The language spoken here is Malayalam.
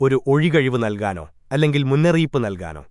ഒരു ഒഴികഴിവ് നൽകാനോ അല്ലെങ്കിൽ മുന്നറിയിപ്പ് നൽകാനോ.